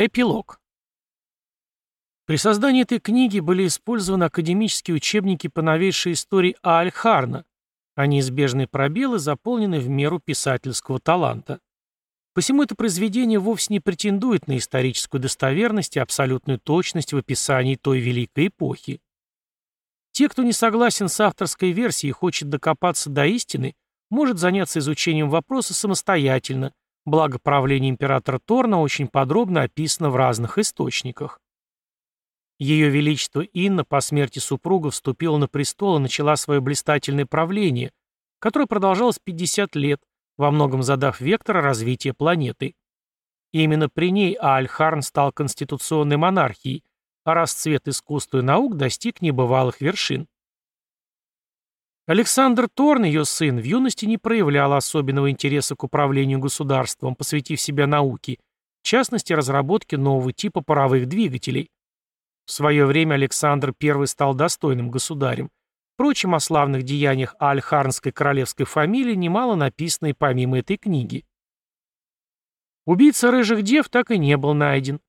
Эпилог. При создании этой книги были использованы академические учебники по новейшей истории Ааль-Харна, а неизбежные пробелы заполнены в меру писательского таланта. Посему это произведение вовсе не претендует на историческую достоверность и абсолютную точность в описании той великой эпохи. Те, кто не согласен с авторской версией и хочет докопаться до истины, может заняться изучением вопроса самостоятельно, благо правление императора Торна очень подробно описано в разных источниках. Ее Величество Инна по смерти супруга вступила на престол и начала свое блистательное правление, которое продолжалось 50 лет, во многом задав вектор развития планеты. И именно при ней Аальхарн стал конституционной монархией, а расцвет искусства и наук достиг небывалых вершин. Александр Торн, ее сын, в юности не проявлял особенного интереса к управлению государством, посвятив себя науке, в частности, разработке нового типа паровых двигателей. В свое время Александр I стал достойным государем. Впрочем, о славных деяниях Альхарнской королевской фамилии немало написано и помимо этой книги. Убийца рыжих дев так и не был найден.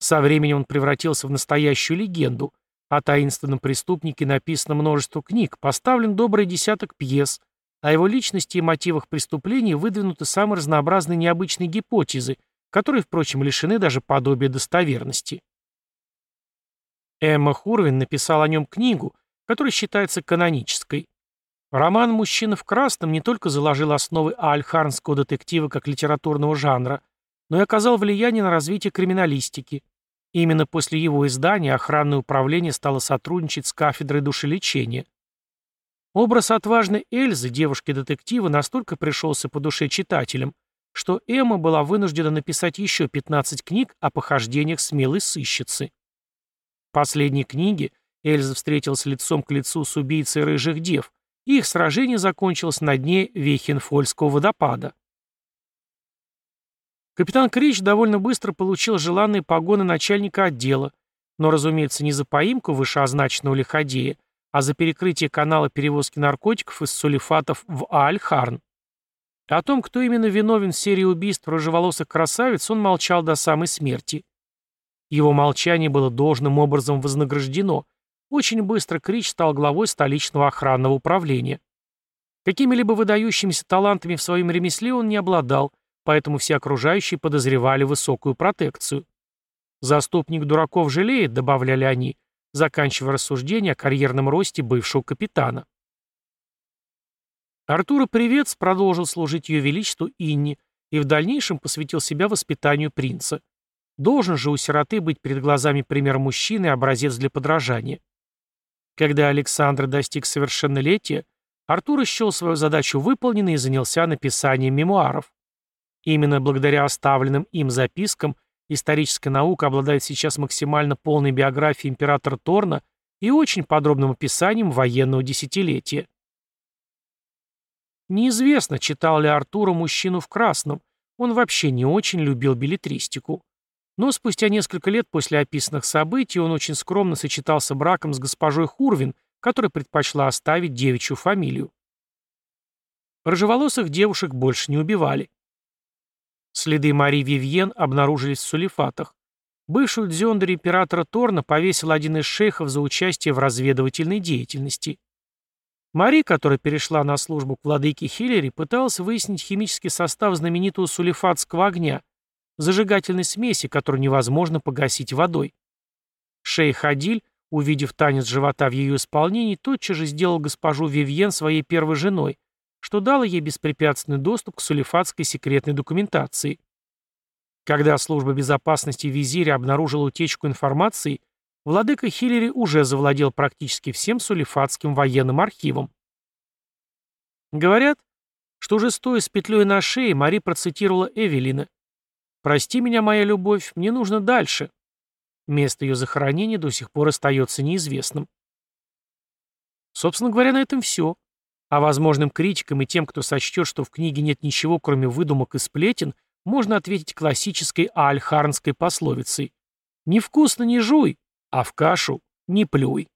Со временем он превратился в настоящую легенду, о таинственном преступнике написано множество книг, поставлен добрый десяток пьес, о его личности и мотивах преступлений выдвинуты самые разнообразные необычные гипотезы, которые, впрочем, лишены даже подобия достоверности. Эмма Хурвин написала о нем книгу, которая считается канонической. Роман «Мужчина в красном» не только заложил основы альхарнского детектива как литературного жанра, но и оказал влияние на развитие криминалистики. Именно после его издания охранное управление стало сотрудничать с кафедрой душелечения. Образ отважной Эльзы, девушки-детектива, настолько пришелся по душе читателям, что Эмма была вынуждена написать еще 15 книг о похождениях смелой сыщицы. В последней книге Эльза встретилась лицом к лицу с убийцей рыжих дев, и их сражение закончилось на дне Вейхенфольского водопада. Капитан Крич довольно быстро получил желанные погоны начальника отдела, но, разумеется, не за поимку вышеозначенного лиходея, а за перекрытие канала перевозки наркотиков из сулифатов в Ааль-Харн. О том, кто именно виновен в серии убийств рыжеволосых красавиц, он молчал до самой смерти. Его молчание было должным образом вознаграждено. Очень быстро Крич стал главой столичного охранного управления. Какими-либо выдающимися талантами в своем ремесле он не обладал, поэтому все окружающие подозревали высокую протекцию. «Заступник дураков жалеет», — добавляли они, заканчивая рассуждение о карьерном росте бывшего капитана. Артура Привец продолжил служить ее величеству Инне и в дальнейшем посвятил себя воспитанию принца. Должен же у сироты быть перед глазами пример мужчины и образец для подражания. Когда Александр достиг совершеннолетия, Артур счел свою задачу выполненной и занялся написанием мемуаров. Именно благодаря оставленным им запискам историческая наука обладает сейчас максимально полной биографией императора Торна и очень подробным описанием военного десятилетия. Неизвестно, читал ли Артура «Мужчину в красном», он вообще не очень любил билетристику. Но спустя несколько лет после описанных событий он очень скромно сочетался браком с госпожой Хурвин, которая предпочла оставить девичью фамилию. Рыжеволосых девушек больше не убивали. Следы Мари Вивьен обнаружились в сулифатах. Бывшую дзёндарь императора Торна повесил один из шейхов за участие в разведывательной деятельности. Мари, которая перешла на службу к владыке Хиллери, пыталась выяснить химический состав знаменитого сулифатского огня, зажигательной смеси, которую невозможно погасить водой. Шейх Адиль, увидев танец живота в ее исполнении, тотчас же сделал госпожу Вивьен своей первой женой, что дало ей беспрепятственный доступ к сулифатской секретной документации. Когда служба безопасности визиря обнаружила утечку информации, владыка Хиллери уже завладел практически всем сулифатским военным архивом. Говорят, что уже стоя с петлей на шее, Мари процитировала Эвелина. «Прости меня, моя любовь, мне нужно дальше». Место ее захоронения до сих пор остается неизвестным. Собственно говоря, на этом все. А возможным критикам и тем, кто сочтет, что в книге нет ничего, кроме выдумок и сплетен, можно ответить классической аальхарнской пословицей «Невкусно не жуй, а в кашу не плюй».